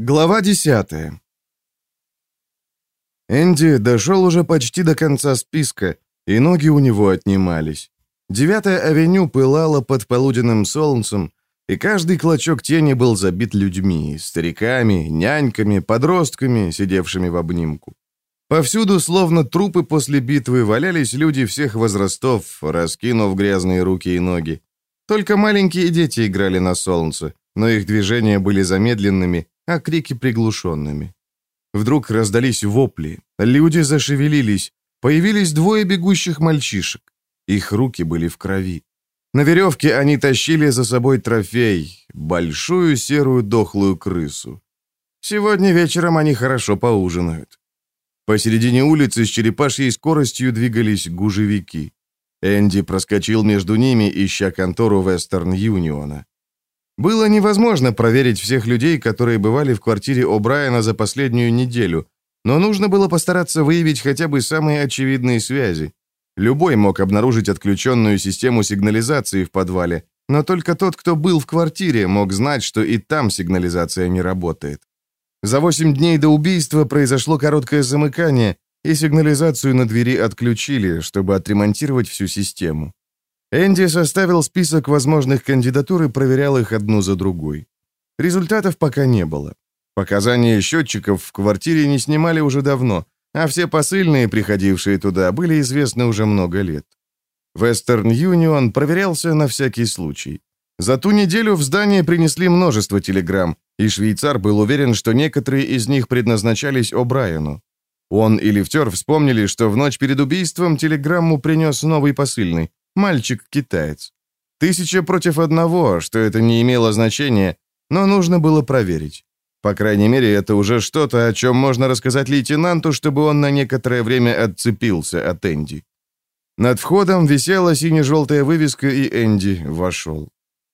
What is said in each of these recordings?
Глава десятая. Энди дошел уже почти до конца списка, и ноги у него отнимались. Девятая авеню пылала под полуденным солнцем, и каждый клочок тени был забит людьми, стариками, няньками, подростками, сидевшими в обнимку. Повсюду, словно трупы после битвы, валялись люди всех возрастов, раскинув грязные руки и ноги. Только маленькие дети играли на солнце, но их движения были замедленными, а крики приглушенными. Вдруг раздались вопли, люди зашевелились, появились двое бегущих мальчишек. Их руки были в крови. На веревке они тащили за собой трофей, большую серую дохлую крысу. Сегодня вечером они хорошо поужинают. Посередине улицы с черепашьей скоростью двигались гужевики. Энди проскочил между ними, ища контору Вестерн Юниона. Было невозможно проверить всех людей, которые бывали в квартире О'Брайена за последнюю неделю, но нужно было постараться выявить хотя бы самые очевидные связи. Любой мог обнаружить отключенную систему сигнализации в подвале, но только тот, кто был в квартире, мог знать, что и там сигнализация не работает. За 8 дней до убийства произошло короткое замыкание, и сигнализацию на двери отключили, чтобы отремонтировать всю систему. Энди составил список возможных кандидатур и проверял их одну за другой. Результатов пока не было. Показания счетчиков в квартире не снимали уже давно, а все посыльные, приходившие туда, были известны уже много лет. Western Union проверялся на всякий случай. За ту неделю в здание принесли множество телеграмм, и швейцар был уверен, что некоторые из них предназначались О'Брайену. Он и лифтер вспомнили, что в ночь перед убийством телеграмму принес новый посыльный, Мальчик-китаец. Тысяча против одного, что это не имело значения, но нужно было проверить. По крайней мере, это уже что-то, о чем можно рассказать лейтенанту, чтобы он на некоторое время отцепился от Энди. Над входом висела сине-желтая вывеска, и Энди вошел.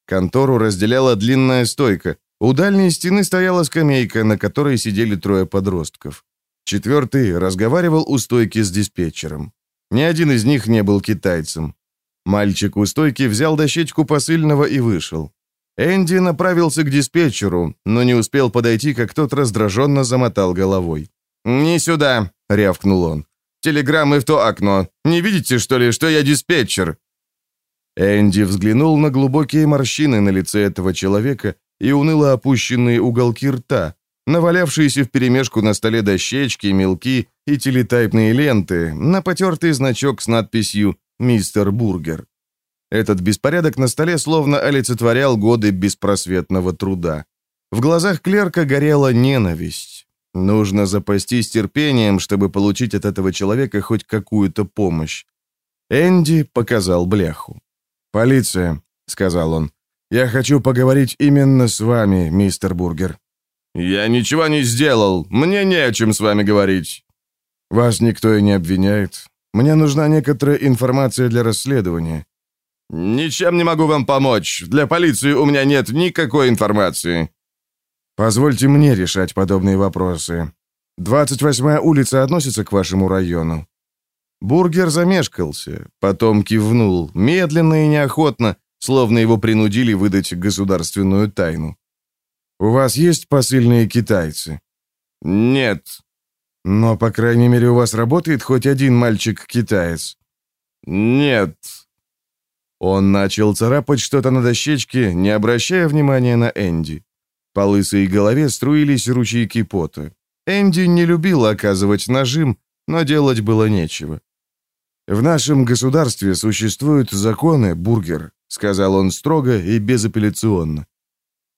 Контору разделяла длинная стойка. У дальней стены стояла скамейка, на которой сидели трое подростков. Четвертый разговаривал у стойки с диспетчером. Ни один из них не был китайцем. Мальчик у стойки взял дощечку посыльного и вышел. Энди направился к диспетчеру, но не успел подойти, как тот раздраженно замотал головой. «Не сюда!» — рявкнул он. «Телеграммы в то окно. Не видите, что ли, что я диспетчер?» Энди взглянул на глубокие морщины на лице этого человека и уныло опущенные уголки рта, навалявшиеся вперемешку на столе дощечки, мелки и телетайпные ленты, на потертый значок с надписью мистер Бургер. Этот беспорядок на столе словно олицетворял годы беспросветного труда. В глазах клерка горела ненависть. Нужно запастись терпением, чтобы получить от этого человека хоть какую-то помощь. Энди показал бляху. «Полиция», — сказал он. «Я хочу поговорить именно с вами, мистер Бургер». «Я ничего не сделал. Мне не о чем с вами говорить». «Вас никто и не обвиняет. Мне нужна некоторая информация для расследования». «Ничем не могу вам помочь. Для полиции у меня нет никакой информации». «Позвольте мне решать подобные вопросы. 28-я улица относится к вашему району?» Бургер замешкался, потом кивнул, медленно и неохотно, словно его принудили выдать государственную тайну. «У вас есть посыльные китайцы?» «Нет», но, по крайней мере, у вас работает хоть один мальчик-китаец?» «Нет». Он начал царапать что-то на дощечке, не обращая внимания на Энди. По лысой голове струились ручейки пота. Энди не любил оказывать нажим, но делать было нечего. «В нашем государстве существуют законы, бургер», — сказал он строго и безапелляционно.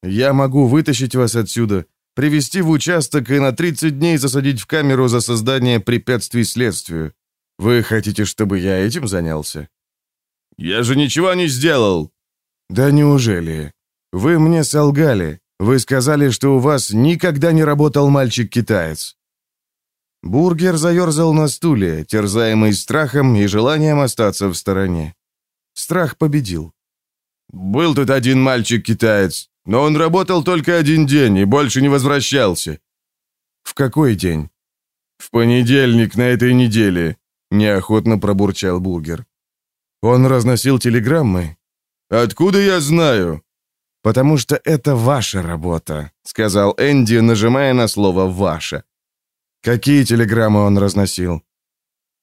«Я могу вытащить вас отсюда, привести в участок и на 30 дней засадить в камеру за создание препятствий следствию. Вы хотите, чтобы я этим занялся? Я же ничего не сделал. Да неужели? Вы мне солгали. Вы сказали, что у вас никогда не работал мальчик-китаец. Бургер заерзал на стуле, терзаемый страхом и желанием остаться в стороне. Страх победил. «Был тут один мальчик-китаец. Но он работал только один день и больше не возвращался». «В какой день?» «В понедельник на этой неделе», — неохотно пробурчал Бургер. «Он разносил телеграммы?» «Откуда я знаю?» «Потому что это ваша работа», — сказал Энди, нажимая на слово «ваша». «Какие телеграммы он разносил?»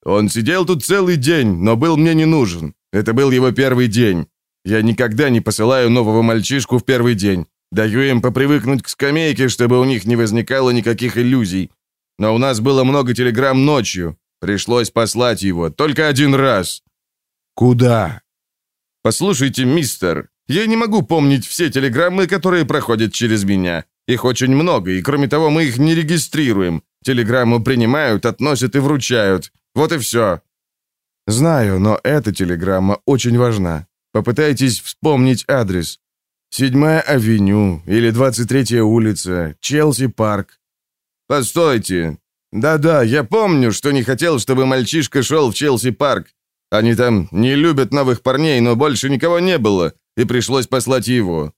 «Он сидел тут целый день, но был мне не нужен. Это был его первый день. Я никогда не посылаю нового мальчишку в первый день. Даю им попривыкнуть к скамейке, чтобы у них не возникало никаких иллюзий. Но у нас было много телеграмм ночью. Пришлось послать его только один раз». «Куда?» «Послушайте, мистер, я не могу помнить все телеграммы, которые проходят через меня. Их очень много, и кроме того, мы их не регистрируем. Телеграмму принимают, относят и вручают. Вот и все». «Знаю, но эта телеграмма очень важна. Попытайтесь вспомнить адрес. Седьмая авеню или 23-я улица, Челси-парк». «Постойте. Да-да, я помню, что не хотел, чтобы мальчишка шел в Челси-парк. Они там не любят новых парней, но больше никого не было, и пришлось послать его».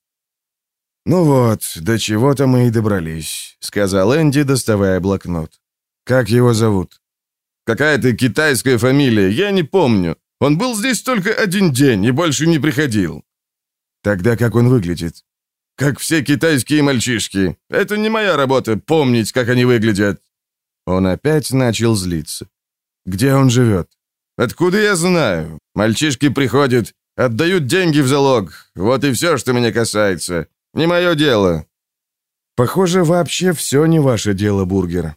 «Ну вот, до чего-то мы и добрались», — сказал Энди, доставая блокнот. «Как его зовут?» «Какая-то китайская фамилия, я не помню. Он был здесь только один день и больше не приходил». «Тогда как он выглядит?» «Как все китайские мальчишки. Это не моя работа — помнить, как они выглядят». Он опять начал злиться. «Где он живет?» «Откуда я знаю? Мальчишки приходят, отдают деньги в залог. Вот и все, что меня касается. Не мое дело». «Похоже, вообще все не ваше дело, Бургер.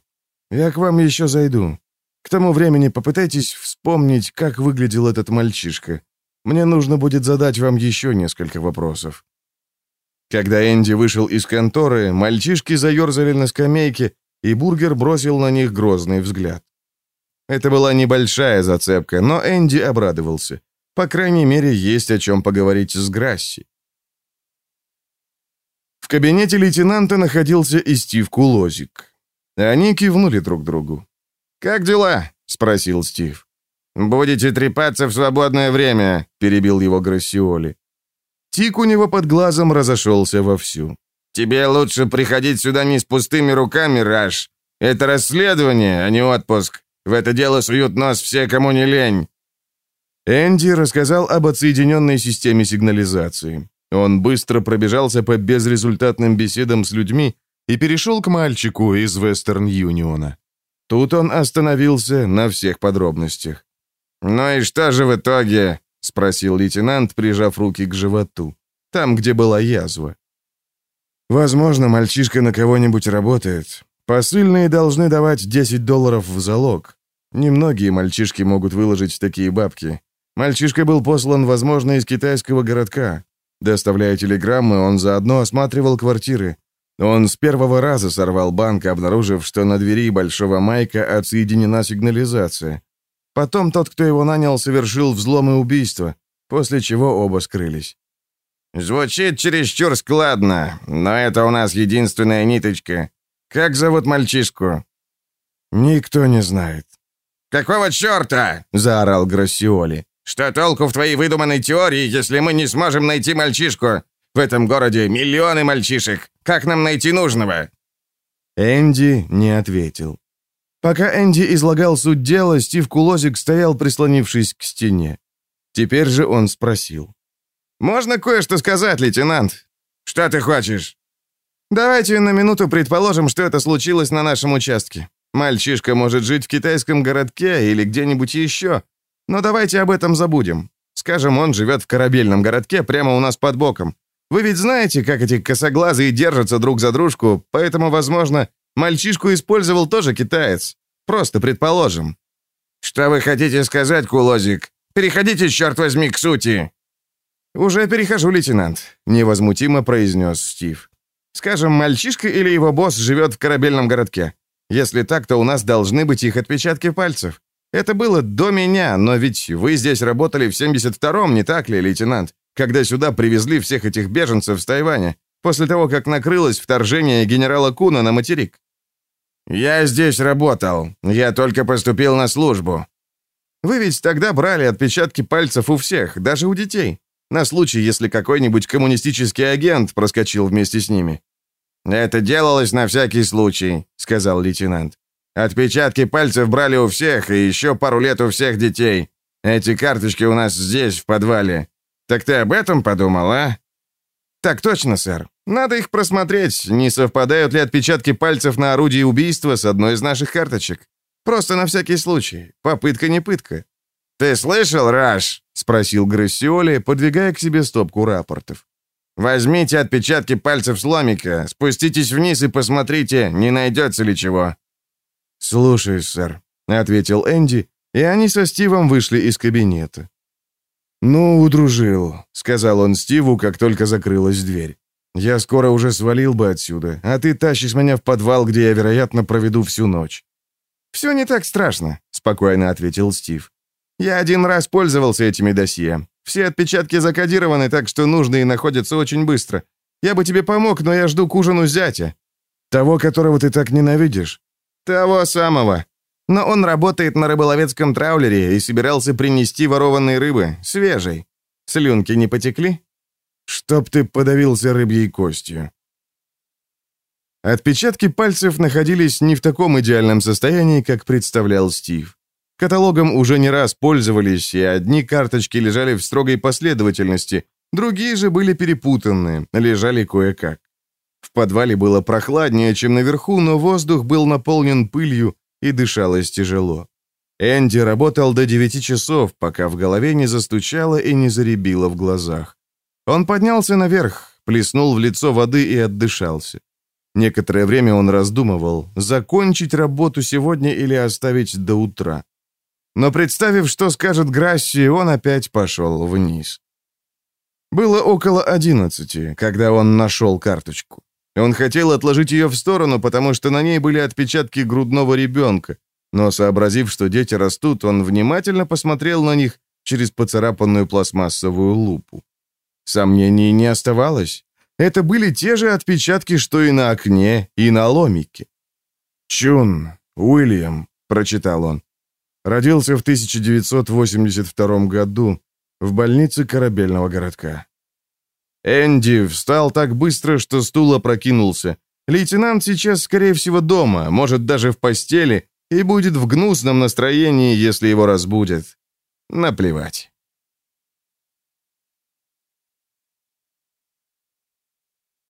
Я к вам еще зайду. К тому времени попытайтесь вспомнить, как выглядел этот мальчишка. Мне нужно будет задать вам еще несколько вопросов». Когда Энди вышел из конторы, мальчишки заерзали на скамейке, и Бургер бросил на них грозный взгляд. Это была небольшая зацепка, но Энди обрадовался. По крайней мере, есть о чем поговорить с Грасси. В кабинете лейтенанта находился и Стив Кулозик. Они кивнули друг другу. «Как дела?» — спросил Стив. «Будете трепаться в свободное время», — перебил его Грассиоли. Тик у него под глазом разошелся вовсю. «Тебе лучше приходить сюда не с пустыми руками, Раш. Это расследование, а не отпуск. В это дело суют нос все, кому не лень». Энди рассказал об отсоединенной системе сигнализации. Он быстро пробежался по безрезультатным беседам с людьми и перешел к мальчику из Вестерн Юниона. Тут он остановился на всех подробностях. «Ну и что же в итоге?» — спросил лейтенант, прижав руки к животу, там, где была язва. «Возможно, мальчишка на кого-нибудь работает. Посыльные должны давать 10 долларов в залог. Немногие мальчишки могут выложить такие бабки. Мальчишка был послан, возможно, из китайского городка. Доставляя телеграммы, он заодно осматривал квартиры. Он с первого раза сорвал банк, обнаружив, что на двери Большого Майка отсоединена сигнализация. Потом тот, кто его нанял, совершил взлом и убийство, после чего оба скрылись. «Звучит чересчур складно, но это у нас единственная ниточка. Как зовут мальчишку?» «Никто не знает». «Какого черта?» — заорал Гроссиоли. «Что толку в твоей выдуманной теории, если мы не сможем найти мальчишку? В этом городе миллионы мальчишек. Как нам найти нужного?» Энди не ответил. Пока Энди излагал суть дела, Стив Кулозик стоял, прислонившись к стене. Теперь же он спросил. «Можно кое-что сказать, лейтенант?» «Что ты хочешь?» «Давайте на минуту предположим, что это случилось на нашем участке. Мальчишка может жить в китайском городке или где-нибудь еще. Но давайте об этом забудем. Скажем, он живет в корабельном городке прямо у нас под боком. Вы ведь знаете, как эти косоглазые держатся друг за дружку, поэтому, возможно, мальчишку использовал тоже китаец. Просто предположим. Что вы хотите сказать, Кулозик? Переходите, черт возьми, к сути. Уже перехожу, лейтенант, невозмутимо произнес Стив. Скажем, мальчишка или его босс живет в корабельном городке. Если так, то у нас должны быть их отпечатки пальцев. Это было до меня, но ведь вы здесь работали в 72-м, не так ли, лейтенант? Когда сюда привезли всех этих беженцев с Тайваня, после того, как накрылось вторжение генерала Куна на материк. «Я здесь работал. Я только поступил на службу». «Вы ведь тогда брали отпечатки пальцев у всех, даже у детей, на случай, если какой-нибудь коммунистический агент проскочил вместе с ними». «Это делалось на всякий случай», — сказал лейтенант. «Отпечатки пальцев брали у всех, и еще пару лет у всех детей. Эти карточки у нас здесь, в подвале. Так ты об этом подумал, а?» «Так точно, сэр. Надо их просмотреть, не совпадают ли отпечатки пальцев на орудии убийства с одной из наших карточек. Просто на всякий случай. Попытка не пытка». «Ты слышал, Раш?» — спросил Грассиоли, подвигая к себе стопку рапортов. «Возьмите отпечатки пальцев сломика, спуститесь вниз и посмотрите, не найдется ли чего». «Слушаюсь, сэр», — ответил Энди, и они со Стивом вышли из кабинета. «Ну, удружил», — сказал он Стиву, как только закрылась дверь. «Я скоро уже свалил бы отсюда, а ты тащишь меня в подвал, где я, вероятно, проведу всю ночь». «Все не так страшно», — спокойно ответил Стив. «Я один раз пользовался этими досье. Все отпечатки закодированы, так что нужные находятся очень быстро. Я бы тебе помог, но я жду к ужину зятя». «Того, которого ты так ненавидишь?» «Того самого. Но он работает на рыболовецком траулере и собирался принести ворованные рыбы, свежей. Слюнки не потекли? Чтоб ты подавился рыбьей костью. Отпечатки пальцев находились не в таком идеальном состоянии, как представлял Стив. Каталогом уже не раз пользовались, и одни карточки лежали в строгой последовательности, другие же были перепутаны, лежали кое-как. В подвале было прохладнее, чем наверху, но воздух был наполнен пылью, и дышалось тяжело. Энди работал до девяти часов, пока в голове не застучало и не заребило в глазах. Он поднялся наверх, плеснул в лицо воды и отдышался. Некоторое время он раздумывал, закончить работу сегодня или оставить до утра. Но представив, что скажет Грасси, он опять пошел вниз. Было около одиннадцати, когда он нашел карточку. Он хотел отложить ее в сторону, потому что на ней были отпечатки грудного ребенка. Но, сообразив, что дети растут, он внимательно посмотрел на них через поцарапанную пластмассовую лупу. Сомнений не оставалось. Это были те же отпечатки, что и на окне, и на ломике. «Чун, Уильям», — прочитал он. Родился в 1982 году в больнице корабельного городка. Энди встал так быстро, что стул опрокинулся. Лейтенант сейчас, скорее всего, дома, может, даже в постели, и будет в гнусном настроении, если его разбудят. Наплевать.